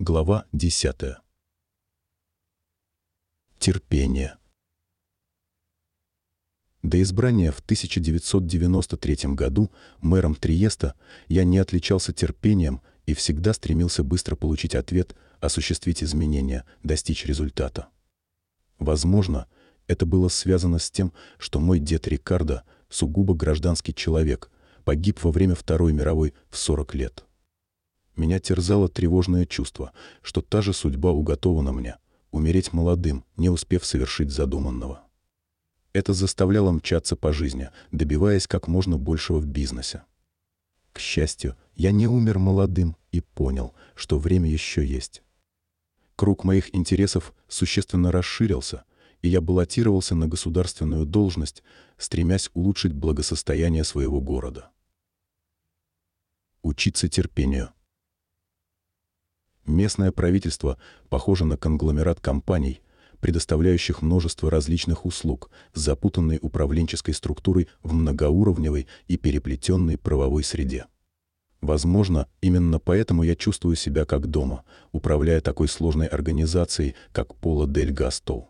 Глава 10. Терпение. До избрания в 1993 году мэром Триеста я не отличался терпением и всегда стремился быстро получить ответ, осуществить изменения, достичь результата. Возможно, это было связано с тем, что мой дед Рикардо, сугубо гражданский человек, погиб во время Второй мировой в 40 лет. Меня терзало тревожное чувство, что та же судьба уготована мне — умереть молодым, не успев совершить задуманного. Это заставляло мчаться по жизни, добиваясь как можно большего в бизнесе. К счастью, я не умер молодым и понял, что время еще есть. Круг моих интересов существенно расширился, и я баллотировался на государственную должность, стремясь улучшить благосостояние своего города. Учиться терпению — Местное правительство похоже на конгломерат компаний, предоставляющих множество различных услуг запутанной управленческой структурой в многоуровневой и переплетенной правовой среде. Возможно, именно поэтому я чувствую себя как дома, управляя такой сложной организацией, как Пола Дель Гасто.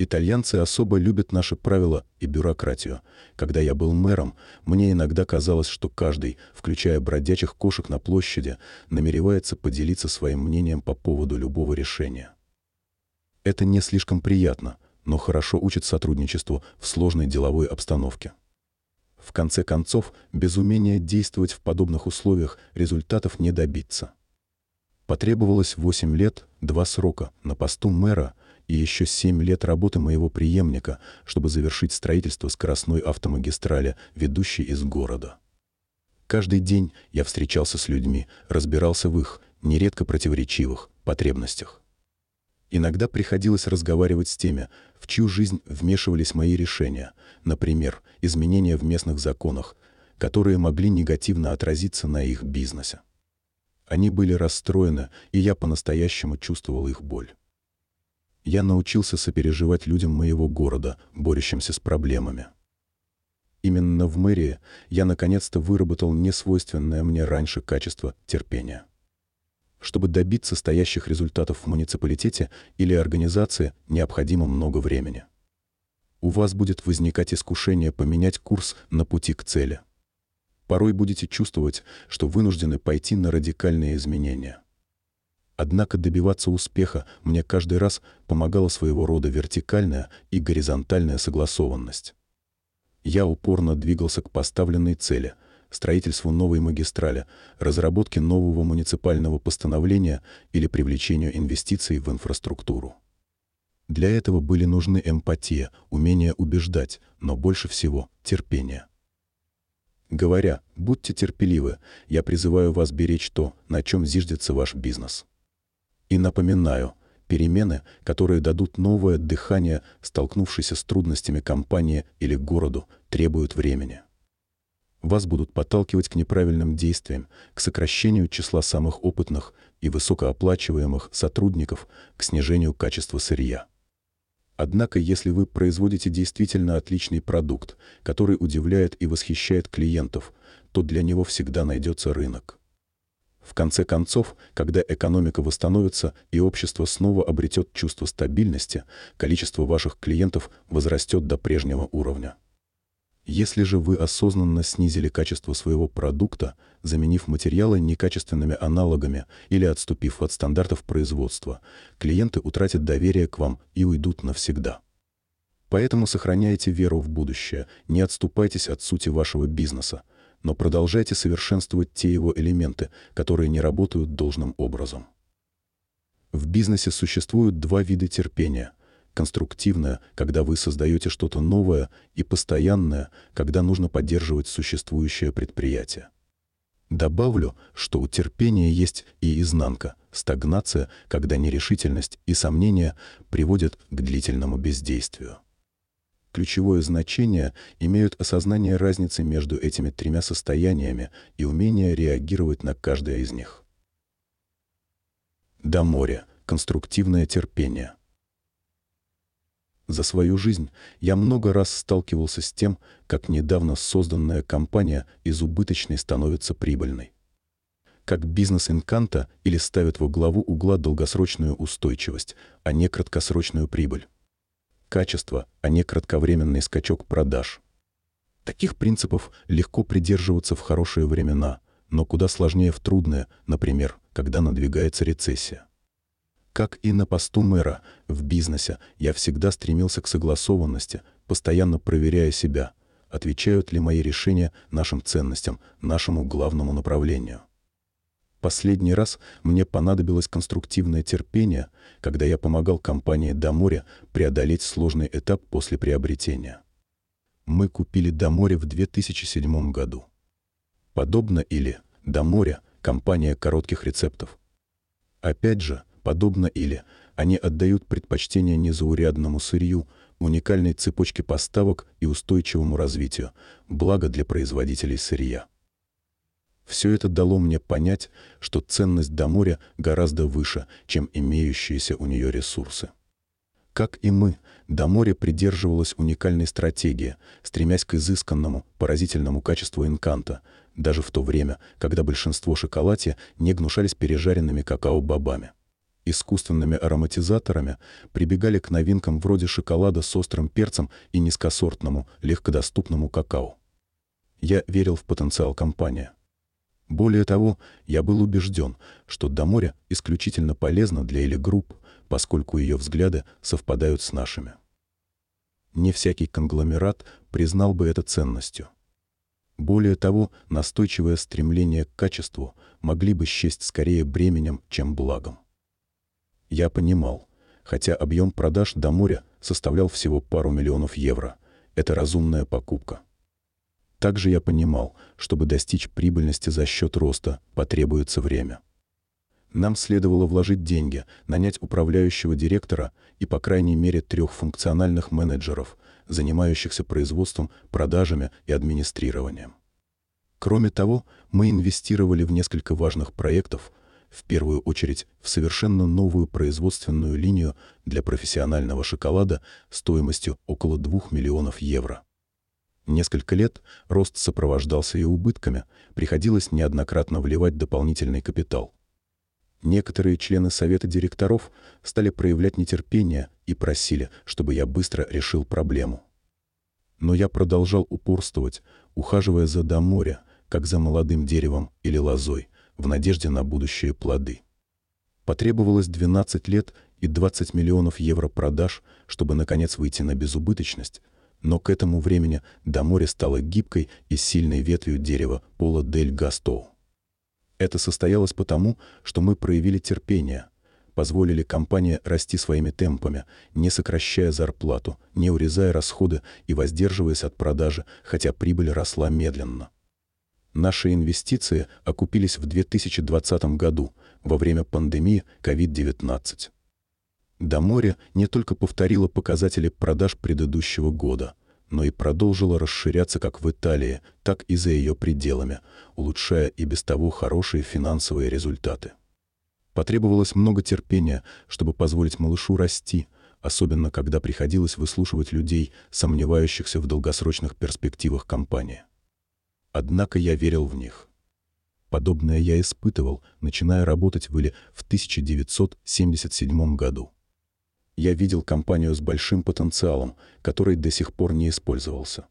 Итальянцы особо любят наши правила и бюрократию. Когда я был мэром, мне иногда казалось, что каждый, включая бродячих кошек на площади, намеревается поделиться своим мнением по поводу любого решения. Это не слишком приятно, но хорошо учит сотрудничеству в сложной деловой обстановке. В конце концов, без умения действовать в подобных условиях результатов не добиться. Потребовалось 8 лет, два срока на посту мэра – и еще семь лет работы моего преемника, чтобы завершить строительство скоростной автомагистрали, ведущей из города. Каждый день я встречался с людьми, разбирался в их, нередко противоречивых, потребностях. Иногда приходилось разговаривать с теми, в чью жизнь вмешивались мои решения, например, изменения в местных законах, которые могли негативно отразиться на их бизнесе. Они были расстроены, и я по-настоящему чувствовал их боль я научился сопереживать людям моего города, борющимся с проблемами. Именно в мэрии я наконец-то выработал несвойственное мне раньше качество терпения. Чтобы добиться стоящих результатов в муниципалитете или организации, необходимо много времени. У вас будет возникать искушение поменять курс на пути к цели. Порой будете чувствовать, что вынуждены пойти на радикальные изменения – Однако добиваться успеха мне каждый раз помогала своего рода вертикальная и горизонтальная согласованность. Я упорно двигался к поставленной цели — строительству новой магистрали, разработке нового муниципального постановления или привлечению инвестиций в инфраструктуру. Для этого были нужны эмпатия, умение убеждать, но больше всего — терпение. Говоря «будьте терпеливы», я призываю вас беречь то, на чем зиждется ваш бизнес. И напоминаю, перемены, которые дадут новое дыхание, столкнувшейся с трудностями компании или городу, требуют времени. Вас будут подталкивать к неправильным действиям, к сокращению числа самых опытных и высокооплачиваемых сотрудников, к снижению качества сырья. Однако, если вы производите действительно отличный продукт, который удивляет и восхищает клиентов, то для него всегда найдется рынок. В конце концов, когда экономика восстановится и общество снова обретет чувство стабильности, количество ваших клиентов возрастет до прежнего уровня. Если же вы осознанно снизили качество своего продукта, заменив материалы некачественными аналогами или отступив от стандартов производства, клиенты утратят доверие к вам и уйдут навсегда. Поэтому сохраняйте веру в будущее, не отступайтесь от сути вашего бизнеса, но продолжайте совершенствовать те его элементы, которые не работают должным образом. В бизнесе существуют два вида терпения. Конструктивное, когда вы создаете что-то новое, и постоянное, когда нужно поддерживать существующее предприятие. Добавлю, что у терпения есть и изнанка, стагнация, когда нерешительность и сомнения приводят к длительному бездействию. Ключевое значение имеют осознание разницы между этими тремя состояниями и умение реагировать на каждое из них. До моря. Конструктивное терпение. За свою жизнь я много раз сталкивался с тем, как недавно созданная компания из убыточной становится прибыльной. как бизнес Инканта или ставят во главу угла долгосрочную устойчивость, а не краткосрочную прибыль. Качество, а не кратковременный скачок продаж. Таких принципов легко придерживаться в хорошие времена, но куда сложнее в трудные, например, когда надвигается рецессия. Как и на посту мэра, в бизнесе я всегда стремился к согласованности, постоянно проверяя себя, отвечают ли мои решения нашим ценностям, нашему главному направлению. Последний раз мне понадобилось конструктивное терпение, когда я помогал компании «До моря» преодолеть сложный этап после приобретения. Мы купили «До моря» в 2007 году. Подобно или «До моря» — компания коротких рецептов. Опять же, подобно или они отдают предпочтение незаурядному сырью, уникальной цепочке поставок и устойчивому развитию, благо для производителей сырья. Все это дало мне понять, что ценность до моря гораздо выше, чем имеющиеся у нее ресурсы. Как и мы, до моря придерживалась уникальной стратегии, стремясь к изысканному, поразительному качеству инканта, даже в то время, когда большинство шоколадья не гнушались пережаренными какао-бобами. Искусственными ароматизаторами прибегали к новинкам вроде шоколада с острым перцем и низкосортному, легкодоступному какао. Я верил в потенциал компании. Более того, я был убежден, что Domori исключительно полезно для illy Group, поскольку ее взгляды совпадают с нашими. Не всякий конгломерат признал бы это ценностью. Более того, настойчивое стремление к качеству могли бы счесть скорее бременем, чем благом. Я понимал, хотя объем продаж Domori составлял всего пару миллионов евро, это разумная покупка. Также я понимал, чтобы достичь прибыльности за счет роста, потребуется время. Нам следовало вложить деньги, нанять управляющего директора и, по крайней мере, трех функциональных менеджеров, занимающихся производством, продажами и администрированием. Кроме того, мы инвестировали в несколько важных проектов, в первую очередь в совершенно новую производственную линию для профессионального шоколада стоимостью около 2 миллионов евро. Несколько лет рост сопровождался и убытками, приходилось неоднократно вливать дополнительный капитал. Некоторые члены совета директоров стали проявлять нетерпение и просили, чтобы я быстро решил проблему. Но я продолжал упорствовать, ухаживая за до моря, как за молодым деревом или лозой, в надежде на будущие плоды. Потребовалось 12 лет и 20 миллионов евро продаж, чтобы наконец выйти на безубыточность, но к этому времени до моря стало гибкой и сильной ветвью дерева Пола дель Гастоу. Это состоялось потому, что мы проявили терпение, позволили компании расти своими темпами, не сокращая зарплату, не урезая расходы и воздерживаясь от продажи, хотя прибыль росла медленно. Наши инвестиции окупились в 2020 году, во время пандемии COVID-19. До моря не только повторила показатели продаж предыдущего года, но и продолжила расширяться как в Италии, так и за ее пределами, улучшая и без того хорошие финансовые результаты. Потребовалось много терпения, чтобы позволить малышу расти, особенно когда приходилось выслушивать людей, сомневающихся в долгосрочных перспективах компании. Однако я верил в них. Подобное я испытывал, начиная работать в Иле в 1977 году я видел компанию с большим потенциалом, который до сих пор не использовался.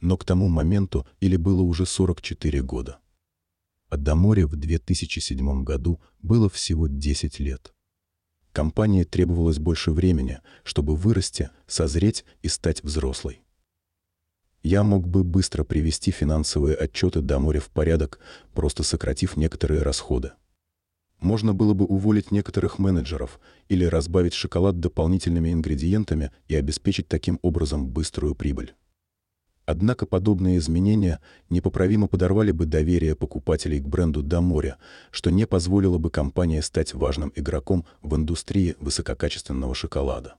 Но к тому моменту или было уже 44 года. А до моря в 2007 году было всего 10 лет. Компании требовалось больше времени, чтобы вырасти, созреть и стать взрослой. Я мог бы быстро привести финансовые отчеты до моря в порядок, просто сократив некоторые расходы. Можно было бы уволить некоторых менеджеров или разбавить шоколад дополнительными ингредиентами и обеспечить таким образом быструю прибыль. Однако подобные изменения непоправимо подорвали бы доверие покупателей к бренду до моря, что не позволило бы компании стать важным игроком в индустрии высококачественного шоколада.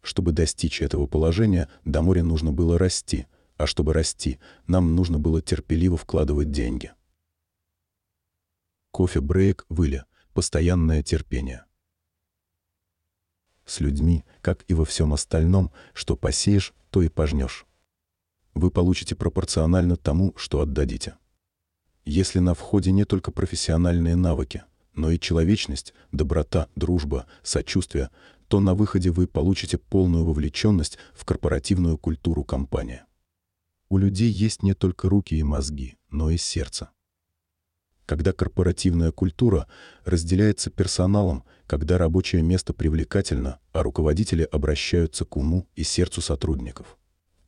Чтобы достичь этого положения, до моря нужно было расти, а чтобы расти, нам нужно было терпеливо вкладывать деньги кофе-брейк выли, постоянное терпение. С людьми, как и во всем остальном, что посеешь, то и пожнешь. Вы получите пропорционально тому, что отдадите. Если на входе не только профессиональные навыки, но и человечность, доброта, дружба, сочувствие, то на выходе вы получите полную вовлеченность в корпоративную культуру компании. У людей есть не только руки и мозги, но и сердце. Когда корпоративная культура разделяется персоналом, когда рабочее место привлекательно, а руководители обращаются к уму и сердцу сотрудников.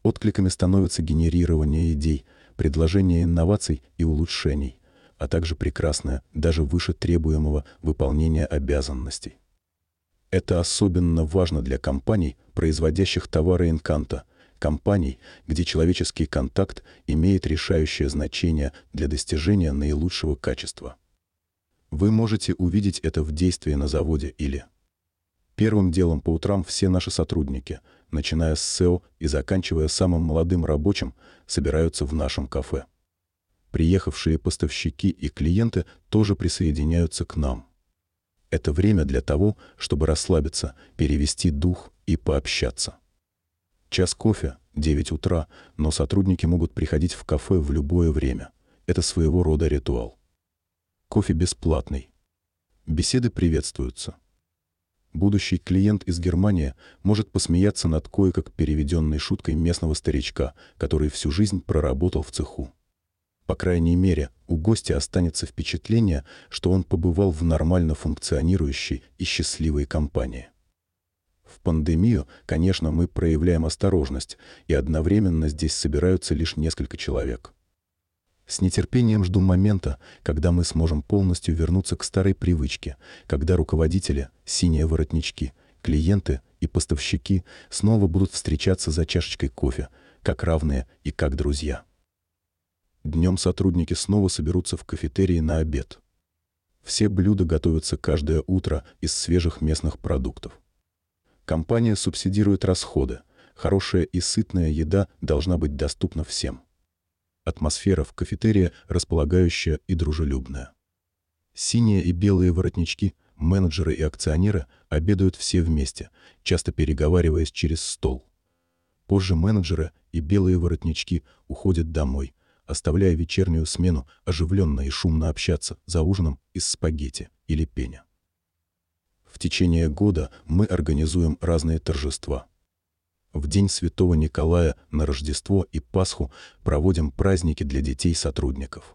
Откликами становится генерирование идей, предложение инноваций и улучшений, а также прекрасное, даже выше требуемого выполнения обязанностей. Это особенно важно для компаний, производящих товары инканта, компаний, где человеческий контакт имеет решающее значение для достижения наилучшего качества. Вы можете увидеть это в действии на заводе или Первым делом по утрам все наши сотрудники, начиная с СЭО и заканчивая самым молодым рабочим, собираются в нашем кафе. Приехавшие поставщики и клиенты тоже присоединяются к нам. Это время для того, чтобы расслабиться, перевести дух и пообщаться. Час кофе, 9 утра, но сотрудники могут приходить в кафе в любое время. Это своего рода ритуал. Кофе бесплатный. Беседы приветствуются. Будущий клиент из Германии может посмеяться над кое-как переведенной шуткой местного старичка, который всю жизнь проработал в цеху. По крайней мере, у гостя останется впечатление, что он побывал в нормально функционирующей и счастливой компании. В пандемию, конечно, мы проявляем осторожность, и одновременно здесь собираются лишь несколько человек. С нетерпением жду момента, когда мы сможем полностью вернуться к старой привычке, когда руководители, синие воротнички, клиенты и поставщики снова будут встречаться за чашечкой кофе, как равные и как друзья. Днем сотрудники снова соберутся в кафетерии на обед. Все блюда готовятся каждое утро из свежих местных продуктов. Компания субсидирует расходы. Хорошая и сытная еда должна быть доступна всем. Атмосфера в кафетерии располагающая и дружелюбная. Синие и белые воротнички, менеджеры и акционеры обедают все вместе, часто переговариваясь через стол. Позже менеджеры и белые воротнички уходят домой – оставляя вечернюю смену оживленно и шумно общаться за ужином из спагетти или пеня. В течение года мы организуем разные торжества. В День Святого Николая на Рождество и Пасху проводим праздники для детей-сотрудников.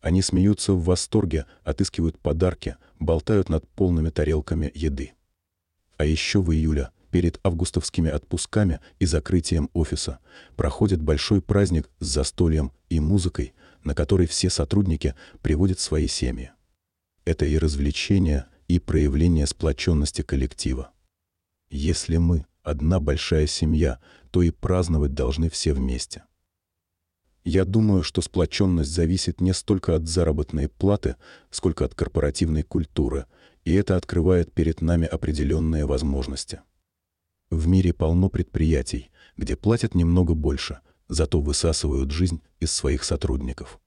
Они смеются в восторге, отыскивают подарки, болтают над полными тарелками еды. А еще в июле перед августовскими отпусками и закрытием офиса проходит большой праздник с застольем и музыкой, на который все сотрудники приводят свои семьи. Это и развлечение, и проявление сплоченности коллектива. Если мы одна большая семья, то и праздновать должны все вместе. Я думаю, что сплоченность зависит не столько от заработной платы, сколько от корпоративной культуры, и это открывает перед нами определенные возможности. В мире полно предприятий, где платят немного больше, зато высасывают жизнь из своих сотрудников.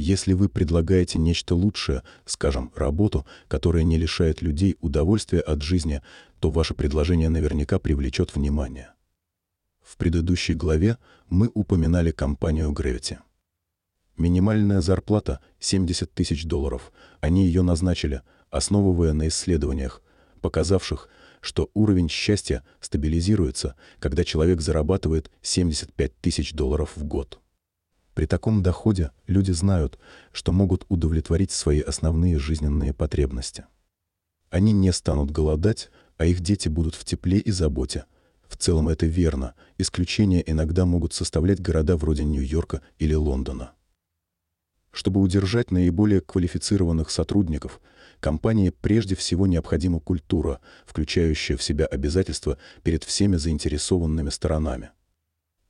Если вы предлагаете нечто лучшее, скажем, работу, которая не лишает людей удовольствия от жизни, то ваше предложение наверняка привлечет внимание. В предыдущей главе мы упоминали компанию Gravity. Минимальная зарплата — 70 тысяч долларов. Они ее назначили, основывая на исследованиях, показавших, что уровень счастья стабилизируется, когда человек зарабатывает 75 тысяч долларов в год. При таком доходе люди знают, что могут удовлетворить свои основные жизненные потребности. Они не станут голодать, а их дети будут в тепле и заботе. В целом это верно, исключения иногда могут составлять города вроде Нью-Йорка или Лондона. Чтобы удержать наиболее квалифицированных сотрудников – компании прежде всего необходима культура, включающая в себя обязательства перед всеми заинтересованными сторонами.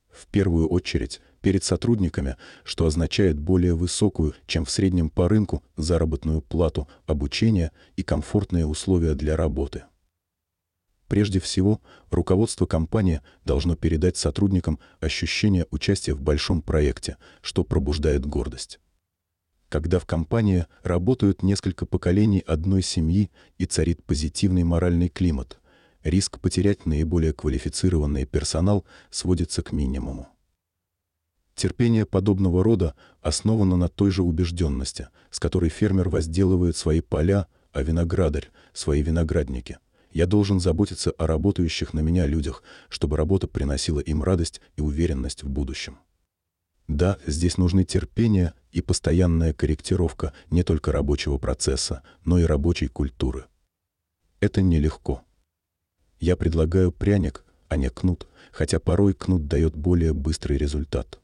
В первую очередь перед сотрудниками, что означает более высокую, чем в среднем по рынку, заработную плату, обучение и комфортные условия для работы. Прежде всего, руководство компании должно передать сотрудникам ощущение участия в большом проекте, что пробуждает гордость когда в компании работают несколько поколений одной семьи и царит позитивный моральный климат, риск потерять наиболее квалифицированный персонал сводится к минимуму. Терпение подобного рода основано на той же убежденности, с которой фермер возделывает свои поля, а виноградарь — свои виноградники. Я должен заботиться о работающих на меня людях, чтобы работа приносила им радость и уверенность в будущем. Да, здесь нужны терпение и постоянная корректировка не только рабочего процесса, но и рабочей культуры. Это нелегко. Я предлагаю пряник, а не кнут, хотя порой кнут дает более быстрый результат.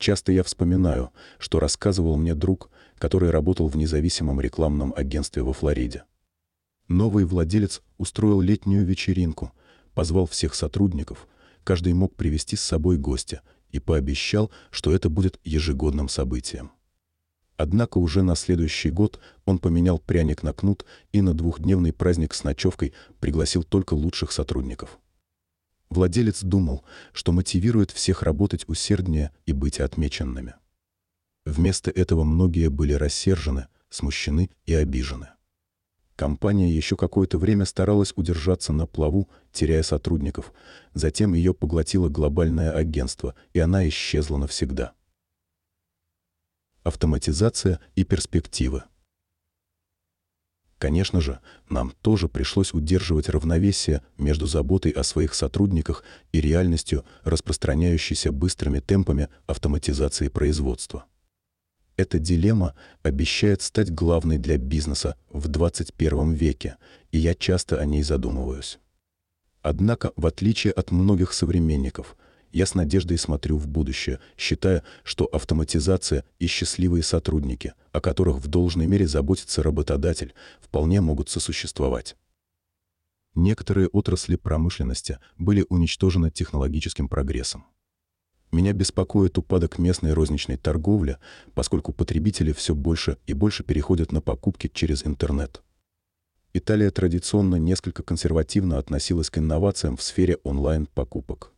Часто я вспоминаю, что рассказывал мне друг, который работал в независимом рекламном агентстве во Флориде. Новый владелец устроил летнюю вечеринку, позвал всех сотрудников, каждый мог привести с собой гостя и пообещал, что это будет ежегодным событием. Однако уже на следующий год он поменял пряник на кнут и на двухдневный праздник с ночевкой пригласил только лучших сотрудников. Владелец думал, что мотивирует всех работать усерднее и быть отмеченными. Вместо этого многие были рассержены, смущены и обижены. Компания еще какое-то время старалась удержаться на плаву, теряя сотрудников. Затем ее поглотило глобальное агентство, и она исчезла навсегда. Автоматизация и перспективы. Конечно же, нам тоже пришлось удерживать равновесие между заботой о своих сотрудниках и реальностью, распространяющейся быстрыми темпами автоматизации производства. Эта дилемма обещает стать главной для бизнеса в 21 веке, и я часто о ней задумываюсь. Однако, в отличие от многих современников, я с надеждой смотрю в будущее, считая, что автоматизация и счастливые сотрудники, о которых в должной мере заботится работодатель, вполне могут сосуществовать. Некоторые отрасли промышленности были уничтожены технологическим прогрессом. Меня беспокоит упадок местной розничной торговли, поскольку потребители все больше и больше переходят на покупки через интернет. Италия традиционно несколько консервативно относилась к инновациям в сфере онлайн-покупок.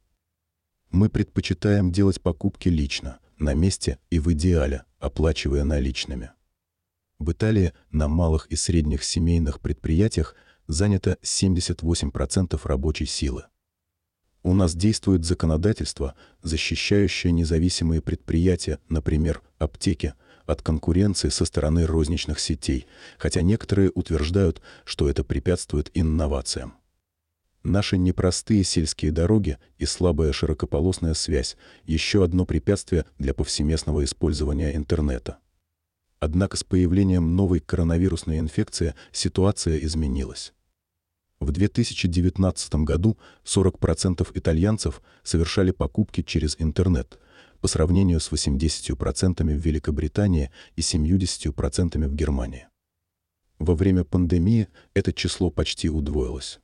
Мы предпочитаем делать покупки лично, на месте и в идеале, оплачивая наличными. В Италии на малых и средних семейных предприятиях занято 78% рабочей силы. У нас действует законодательство, защищающее независимые предприятия, например, аптеки, от конкуренции со стороны розничных сетей, хотя некоторые утверждают, что это препятствует инновациям. Наши непростые сельские дороги и слабая широкополосная связь – еще одно препятствие для повсеместного использования интернета. Однако с появлением новой коронавирусной инфекции ситуация изменилась. В 2019 году 40% итальянцев совершали покупки через интернет, по сравнению с 80% в Великобритании и 70% в Германии. Во время пандемии это число почти удвоилось.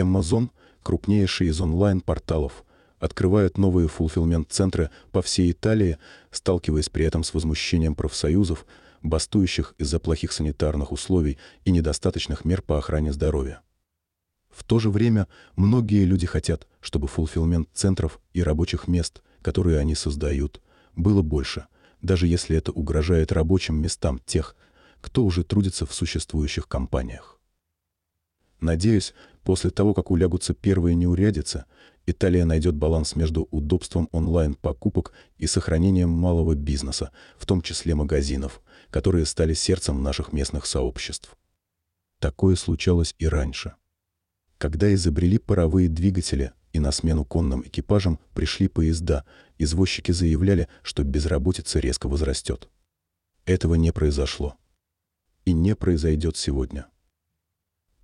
Amazon, крупнейший из онлайн-порталов, открывает новые фулфилмент-центры по всей Италии, сталкиваясь при этом с возмущением профсоюзов, бастующих из-за плохих санитарных условий и недостаточных мер по охране здоровья. В то же время многие люди хотят, чтобы фулфилмент-центров и рабочих мест, которые они создают, было больше, даже если это угрожает рабочим местам тех, кто уже трудится в существующих компаниях. Надеюсь, После того, как улягутся первые неурядицы, Италия найдет баланс между удобством онлайн-покупок и сохранением малого бизнеса, в том числе магазинов, которые стали сердцем наших местных сообществ. Такое случалось и раньше. Когда изобрели паровые двигатели и на смену конным экипажам пришли поезда, извозчики заявляли, что безработица резко возрастет. Этого не произошло. И не произойдет сегодня.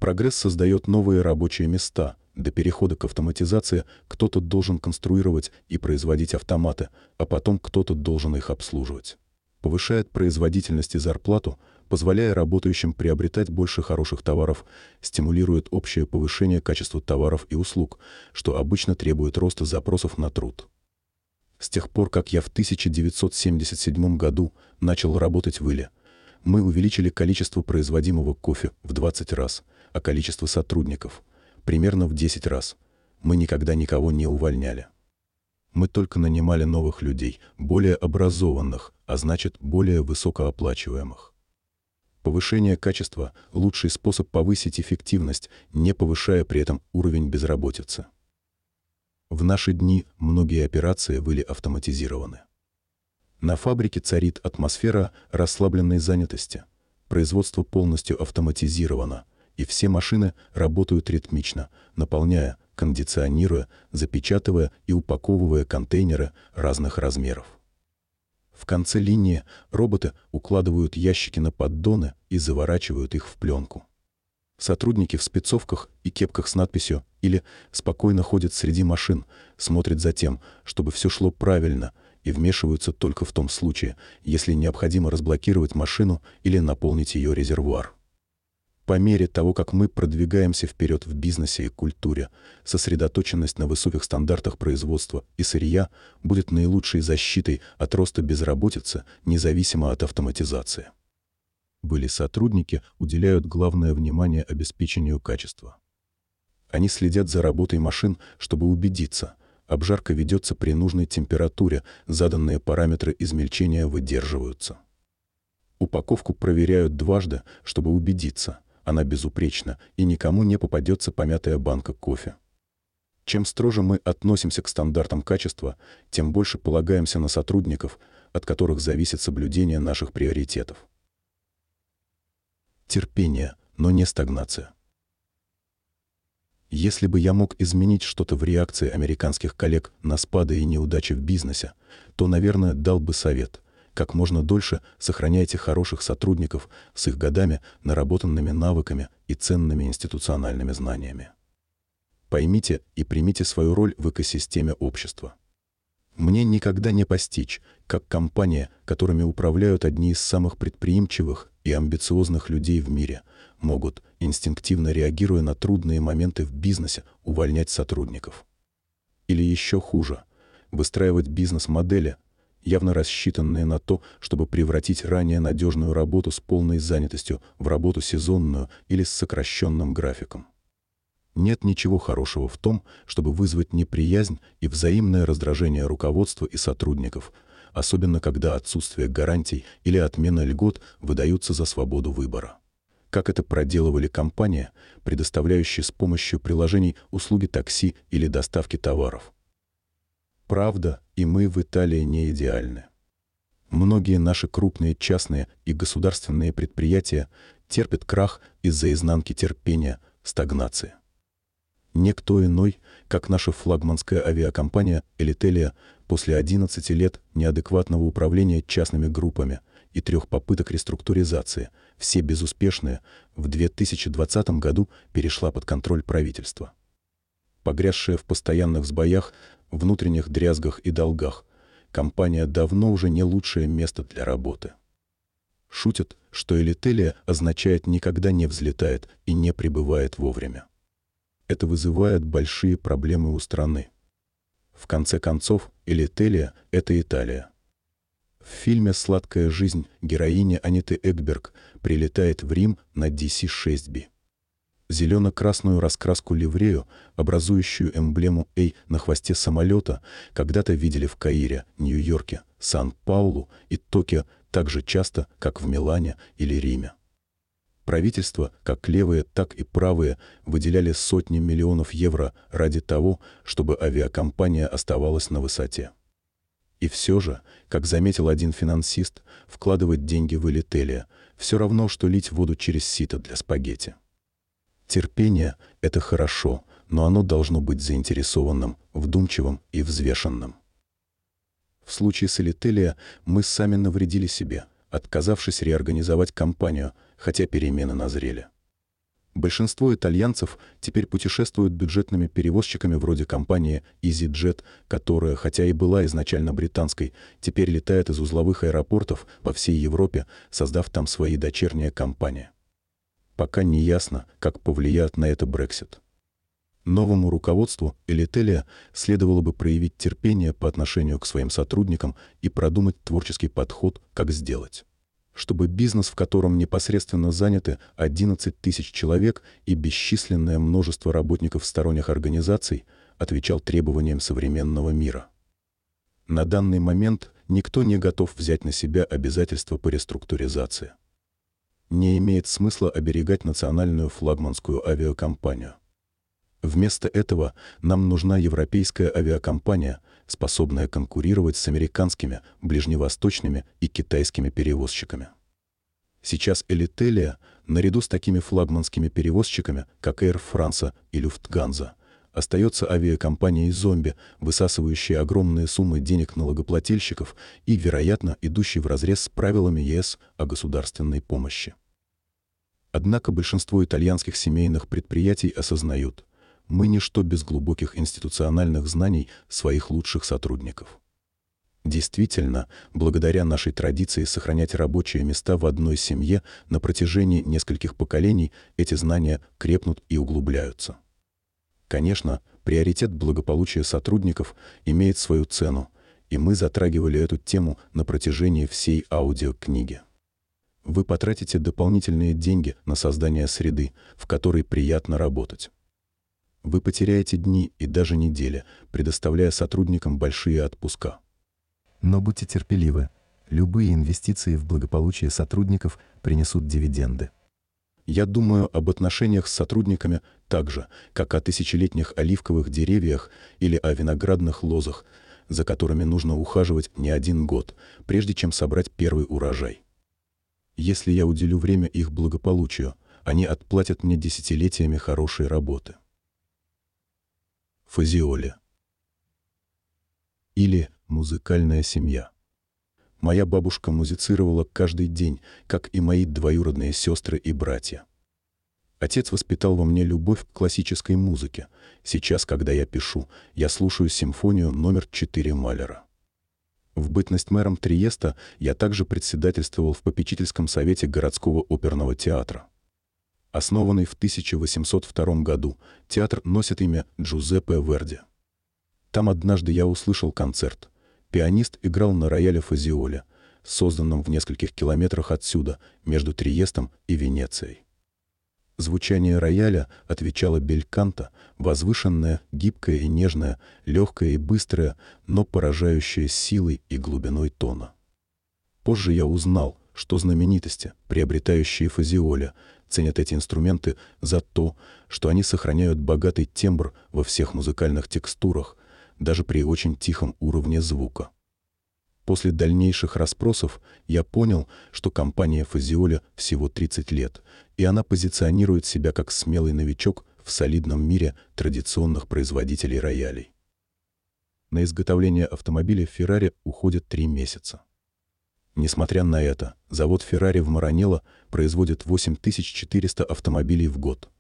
Прогресс создает новые рабочие места. До перехода к автоматизации кто-то должен конструировать и производить автоматы, а потом кто-то должен их обслуживать. Повышает производительность и зарплату, позволяя работающим приобретать больше хороших товаров, стимулирует общее повышение качества товаров и услуг, что обычно требует роста запросов на труд. С тех пор, как я в 1977 году начал работать в Иле, мы увеличили количество производимого кофе в 20 раз, а количество сотрудников примерно в 10 раз. Мы никогда никого не увольняли. Мы только нанимали новых людей, более образованных, а значит, более высокооплачиваемых. Повышение качества – лучший способ повысить эффективность, не повышая при этом уровень безработицы. В наши дни многие операции были автоматизированы. На фабрике царит атмосфера расслабленной занятости. Производство полностью автоматизировано, и все машины работают ритмично, наполняя, кондиционируя, запечатывая и упаковывая контейнеры разных размеров. В конце линии роботы укладывают ящики на поддоны и заворачивают их в пленку. Сотрудники в спецовках и кепках с надписью или спокойно ходят среди машин, смотрят за тем, чтобы все шло правильно, и вмешиваются только в том случае, если необходимо разблокировать машину или наполнить ее резервуар. По мере того, как мы продвигаемся вперед в бизнесе и культуре, сосредоточенность на высоких стандартах производства и сырья будет наилучшей защитой от роста безработицы, независимо от автоматизации были сотрудники, уделяют главное внимание обеспечению качества. Они следят за работой машин, чтобы убедиться, обжарка ведется при нужной температуре, заданные параметры измельчения выдерживаются. Упаковку проверяют дважды, чтобы убедиться, она безупречна и никому не попадется помятая банка кофе. Чем строже мы относимся к стандартам качества, тем больше полагаемся на сотрудников, от которых зависит соблюдение наших приоритетов терпение, но не стагнация. Если бы я мог изменить что-то в реакции американских коллег на спады и неудачи в бизнесе, то, наверное, дал бы совет. Как можно дольше сохраняйте хороших сотрудников с их годами наработанными навыками и ценными институциональными знаниями. Поймите и примите свою роль в экосистеме общества. Мне никогда не постичь, как компания, которыми управляют одни из самых предприимчивых и амбициозных людей в мире, могут, инстинктивно реагируя на трудные моменты в бизнесе, увольнять сотрудников. Или еще хуже, выстраивать бизнес-модели, явно рассчитанные на то, чтобы превратить ранее надежную работу с полной занятостью в работу сезонную или с сокращенным графиком. Нет ничего хорошего в том, чтобы вызвать неприязнь и взаимное раздражение руководства и сотрудников, особенно когда отсутствие гарантий или отмена льгот выдаются за свободу выбора. Как это проделывали компании, предоставляющие с помощью приложений услуги такси или доставки товаров. Правда, и мы в Италии не идеальны. Многие наши крупные частные и государственные предприятия терпят крах из-за изнанки терпения, стагнации. Никто иной, как наша флагманская авиакомпания «Элителия» после 11 лет неадекватного управления частными группами и трех попыток реструктуризации, все безуспешные, в 2020 году перешла под контроль правительства. Погрязшая в постоянных сбоях, внутренних дрязгах и долгах, компания давно уже не лучшее место для работы. Шутят, что элителия означает «никогда не взлетает и не прибывает вовремя это вызывает большие проблемы у страны. В конце концов, Элителия — это Италия. В фильме «Сладкая жизнь» героиня Аниты Экберг прилетает в Рим на DC-6B. Зелено-красную раскраску ливрею, образующую эмблему «Эй» на хвосте самолета, когда-то видели в Каире, Нью-Йорке, Сан-Паулу и Токио так же часто, как в Милане или Риме. Правительства, как левые, так и правые, выделяли сотни миллионов евро ради того, чтобы авиакомпания оставалась на высоте. И все же, как заметил один финансист, вкладывать деньги в Элителия все равно, что лить воду через сито для спагетти. Терпение — это хорошо, но оно должно быть заинтересованным, вдумчивым и взвешенным. В случае с Элителия мы сами навредили себе, отказавшись реорганизовать компанию — хотя перемены назрели. Большинство итальянцев теперь путешествуют бюджетными перевозчиками вроде компании EasyJet, которая, хотя и была изначально британской, теперь летает из узловых аэропортов по всей Европе, создав там свои дочерние компании. Пока не ясно, как повлияет на это Брексит. Новому руководству Элителия следовало бы проявить терпение по отношению к своим сотрудникам и продумать творческий подход, как сделать чтобы бизнес, в котором непосредственно заняты 11 тысяч человек и бесчисленное множество работников сторонних организаций, отвечал требованиям современного мира. На данный момент никто не готов взять на себя обязательства по реструктуризации. Не имеет смысла оберегать национальную флагманскую авиакомпанию. Вместо этого нам нужна европейская авиакомпания, способная конкурировать с американскими, ближневосточными и китайскими перевозчиками. Сейчас Элителия, наряду с такими флагманскими перевозчиками, как Air France и Lufthansa, остается авиакомпанией «Зомби», высасывающей огромные суммы денег налогоплательщиков и, вероятно, идущей вразрез с правилами ЕС о государственной помощи. Однако большинство итальянских семейных предприятий осознают, мы ничто без глубоких институциональных знаний своих лучших сотрудников. Действительно, благодаря нашей традиции сохранять рабочие места в одной семье на протяжении нескольких поколений эти знания крепнут и углубляются. Конечно, приоритет благополучия сотрудников имеет свою цену, и мы затрагивали эту тему на протяжении всей аудиокниги. Вы потратите дополнительные деньги на создание среды, в которой приятно работать. Вы потеряете дни и даже недели, предоставляя сотрудникам большие отпуска. Но будьте терпеливы. Любые инвестиции в благополучие сотрудников принесут дивиденды. Я думаю об отношениях с сотрудниками так же, как о тысячелетних оливковых деревьях или о виноградных лозах, за которыми нужно ухаживать не один год, прежде чем собрать первый урожай. Если я уделю время их благополучию, они отплатят мне десятилетиями хорошей работы. Фазиоли. Или музыкальная семья. Моя бабушка музицировала каждый день, как и мои двоюродные сестры и братья. Отец воспитал во мне любовь к классической музыке. Сейчас, когда я пишу, я слушаю симфонию номер 4 Малера. В бытность мэром Триеста я также председательствовал в попечительском совете городского оперного театра. Основанный в 1802 году, театр носит имя Джузеппе Верди. Там однажды я услышал концерт. Пианист играл на рояле Фазиоле, созданном в нескольких километрах отсюда, между Триестом и Венецией. Звучание рояля отвечало бельканто, возвышенное, гибкое и нежное, легкое и быстрое, но поражающее силой и глубиной тона. Позже я узнал, что знаменитости, приобретающие фазиоля, ценят эти инструменты за то, что они сохраняют богатый тембр во всех музыкальных текстурах, даже при очень тихом уровне звука. После дальнейших расспросов я понял, что компания Фазиоля всего 30 лет, и она позиционирует себя как смелый новичок в солидном мире традиционных производителей роялей. На изготовление автомобиля Ferrari уходит три месяца. Несмотря на это, завод Ferrari в Маранелло производит 8400 автомобилей в год.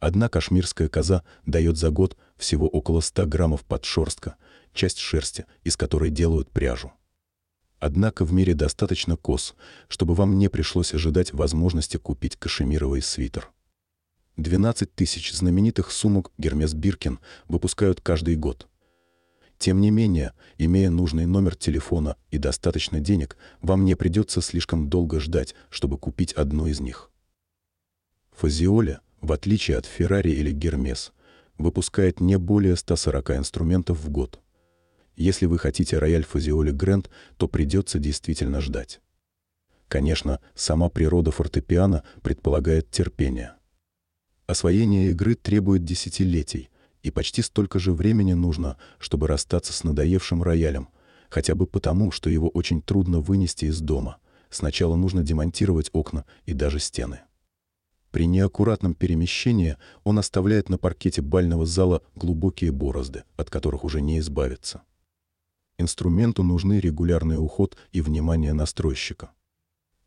Одна кашмирская коза дает за год всего около 100 граммов подшерстка, часть шерсти, из которой делают пряжу. Однако в мире достаточно коз, чтобы вам не пришлось ожидать возможности купить кашемировый свитер. 12 тысяч знаменитых сумок Гермес Биркин выпускают каждый год – тем не менее, имея нужный номер телефона и достаточно денег, вам не придется слишком долго ждать, чтобы купить одну из них. Фазиоля, в отличие от Ferrari или Гермес, выпускает не более 140 инструментов в год. Если вы хотите рояль Фазиоли Грэнд, то придется действительно ждать. Конечно, сама природа фортепиано предполагает терпение. Освоение игры требует десятилетий, и почти столько же времени нужно, чтобы расстаться с надоевшим роялем, хотя бы потому, что его очень трудно вынести из дома. Сначала нужно демонтировать окна и даже стены. При неаккуратном перемещении он оставляет на паркете бального зала глубокие борозды, от которых уже не избавиться. Инструменту нужны регулярный уход и внимание настройщика.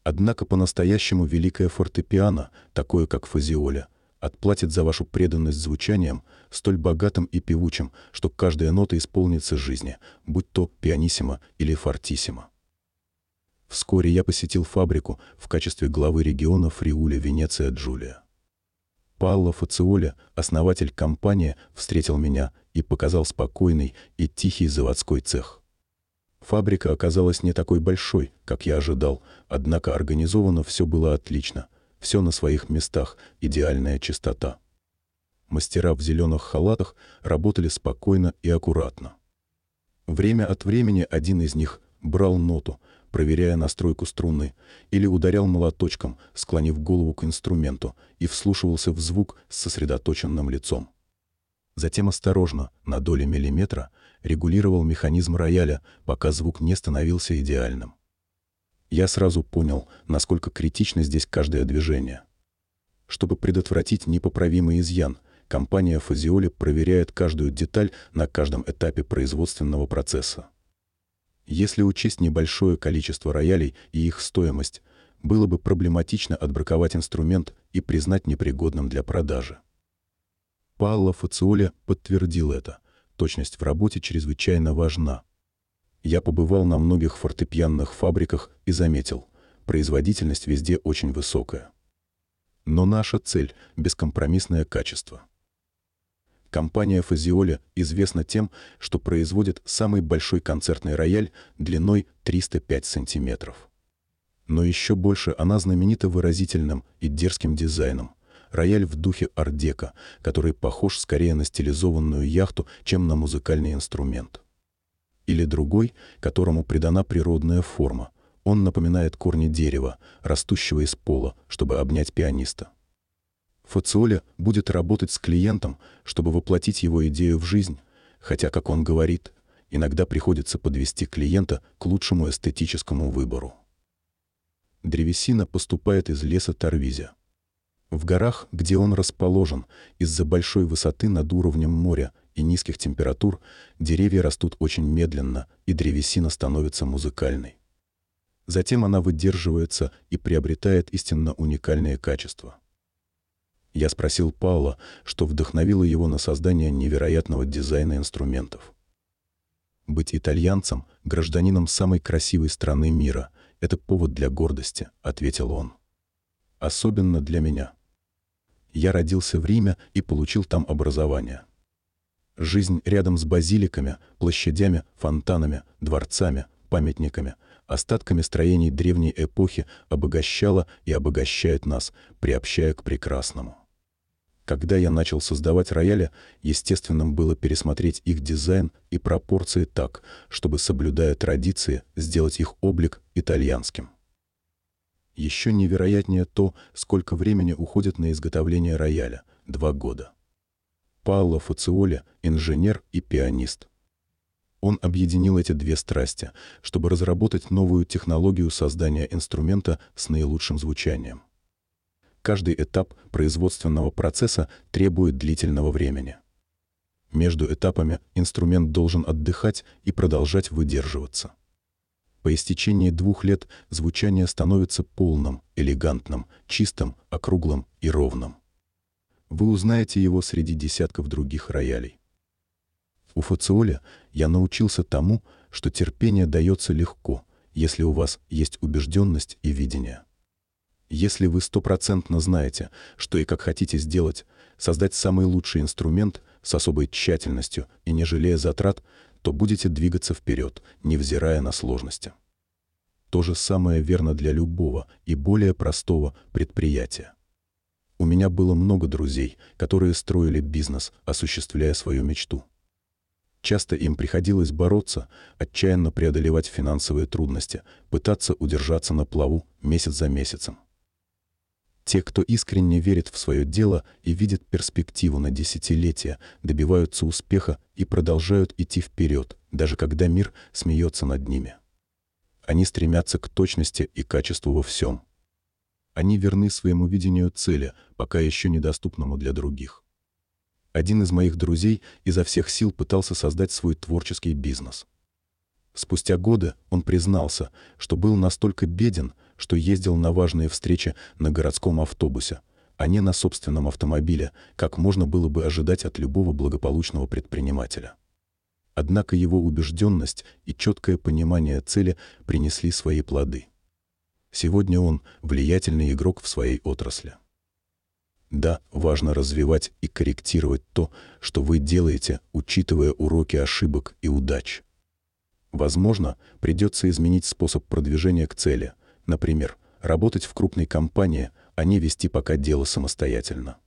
Однако по-настоящему великое фортепиано, такое как фазиоля, отплатит за вашу преданность звучанием, столь богатым и певучим, что каждая нота исполнится жизни, будь то пианиссимо или фортиссимо. Вскоре я посетил фабрику в качестве главы региона Фриуля Венеция Джулия. Паоло Фациоли, основатель компании, встретил меня и показал спокойный и тихий заводской цех. Фабрика оказалась не такой большой, как я ожидал, однако организовано все было отлично, все на своих местах, идеальная чистота. Мастера в зеленых халатах работали спокойно и аккуратно. Время от времени один из них брал ноту, проверяя настройку струны, или ударял молоточком, склонив голову к инструменту, и вслушивался в звук с сосредоточенным лицом. Затем осторожно, на доли миллиметра, регулировал механизм рояля, пока звук не становился идеальным. Я сразу понял, насколько критично здесь каждое движение. Чтобы предотвратить непоправимый изъян, компания Фазиоли проверяет каждую деталь на каждом этапе производственного процесса. Если учесть небольшое количество роялей и их стоимость, было бы проблематично отбраковать инструмент и признать непригодным для продажи. Паоло Фациоли подтвердил это. Точность в работе чрезвычайно важна. Я побывал на многих фортепианных фабриках и заметил, производительность везде очень высокая. Но наша цель — бескомпромиссное качество. Компания Фазиоли известна тем, что производит самый большой концертный рояль длиной 305 сантиметров. Но еще больше она знаменита выразительным и дерзким дизайном. Рояль в духе ардека, который похож скорее на стилизованную яхту, чем на музыкальный инструмент. Или другой, которому придана природная форма. Он напоминает корни дерева, растущего из пола, чтобы обнять пианиста. Фациоля будет работать с клиентом, чтобы воплотить его идею в жизнь, хотя, как он говорит, иногда приходится подвести клиента к лучшему эстетическому выбору. Древесина поступает из леса Торвизя. В горах, где он расположен, из-за большой высоты над уровнем моря и низких температур, деревья растут очень медленно, и древесина становится музыкальной. Затем она выдерживается и приобретает истинно уникальные качества. Я спросил Паула, что вдохновило его на создание невероятного дизайна инструментов. «Быть итальянцем, гражданином самой красивой страны мира — это повод для гордости», — ответил он. «Особенно для меня. Я родился в Риме и получил там образование. Жизнь рядом с базиликами, площадями, фонтанами, дворцами, памятниками, остатками строений древней эпохи обогащала и обогащает нас, приобщая к прекрасному. Когда я начал создавать рояли, естественным было пересмотреть их дизайн и пропорции так, чтобы, соблюдая традиции, сделать их облик итальянским. Еще невероятнее то, сколько времени уходит на изготовление рояля — два года. Паоло Фациоли — инженер и пианист. Он объединил эти две страсти, чтобы разработать новую технологию создания инструмента с наилучшим звучанием. Каждый этап производственного процесса требует длительного времени. Между этапами инструмент должен отдыхать и продолжать выдерживаться. По истечении двух лет звучание становится полным, элегантным, чистым, округлым и ровным. Вы узнаете его среди десятков других роялей. У Фациоля я научился тому, что терпение дается легко, если у вас есть убежденность и видение. Если вы стопроцентно знаете, что и как хотите сделать, создать самый лучший инструмент с особой тщательностью и не жалея затрат, то будете двигаться вперед, невзирая на сложности. То же самое верно для любого и более простого предприятия. У меня было много друзей, которые строили бизнес, осуществляя свою мечту. Часто им приходилось бороться, отчаянно преодолевать финансовые трудности, пытаться удержаться на плаву месяц за месяцем. Те, кто искренне верит в свое дело и видит перспективу на десятилетия, добиваются успеха и продолжают идти вперед, даже когда мир смеется над ними. Они стремятся к точности и качеству во всем. Они верны своему видению цели, пока еще недоступному для других. Один из моих друзей изо всех сил пытался создать свой творческий бизнес. Спустя годы он признался, что был настолько беден, что ездил на важные встречи на городском автобусе, а не на собственном автомобиле, как можно было бы ожидать от любого благополучного предпринимателя. Однако его убежденность и четкое понимание цели принесли свои плоды. Сегодня он влиятельный игрок в своей отрасли. Да, важно развивать и корректировать то, что вы делаете, учитывая уроки ошибок и удач. Возможно, придется изменить способ продвижения к цели – Например, работать в крупной компании, а не вести пока дело самостоятельно.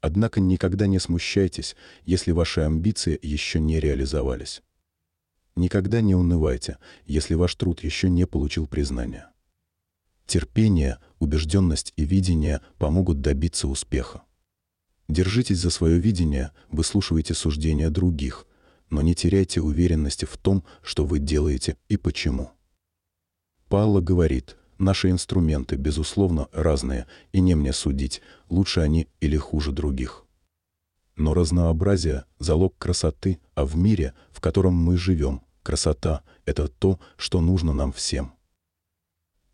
Однако никогда не смущайтесь, если ваши амбиции еще не реализовались. Никогда не унывайте, если ваш труд еще не получил признания. Терпение, убежденность и видение помогут добиться успеха. Держитесь за свое видение, выслушивайте суждения других, но не теряйте уверенности в том, что вы делаете и почему. Палла говорит, наши инструменты, безусловно, разные, и не мне судить, лучше они или хуже других. Но разнообразие – залог красоты, а в мире, в котором мы живем, красота – это то, что нужно нам всем.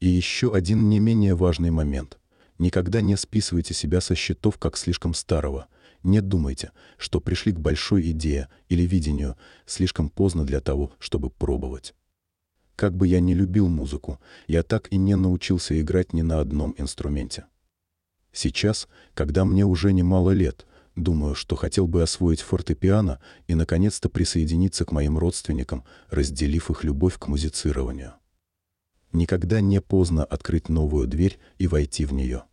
И еще один не менее важный момент. Никогда не списывайте себя со счетов как слишком старого. Не думайте, что пришли к большой идее или видению слишком поздно для того, чтобы пробовать. Как бы я ни любил музыку, я так и не научился играть ни на одном инструменте. Сейчас, когда мне уже немало лет, думаю, что хотел бы освоить фортепиано и наконец-то присоединиться к моим родственникам, разделив их любовь к музицированию. Никогда не поздно открыть новую дверь и войти в нее.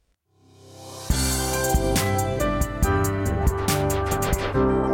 thank you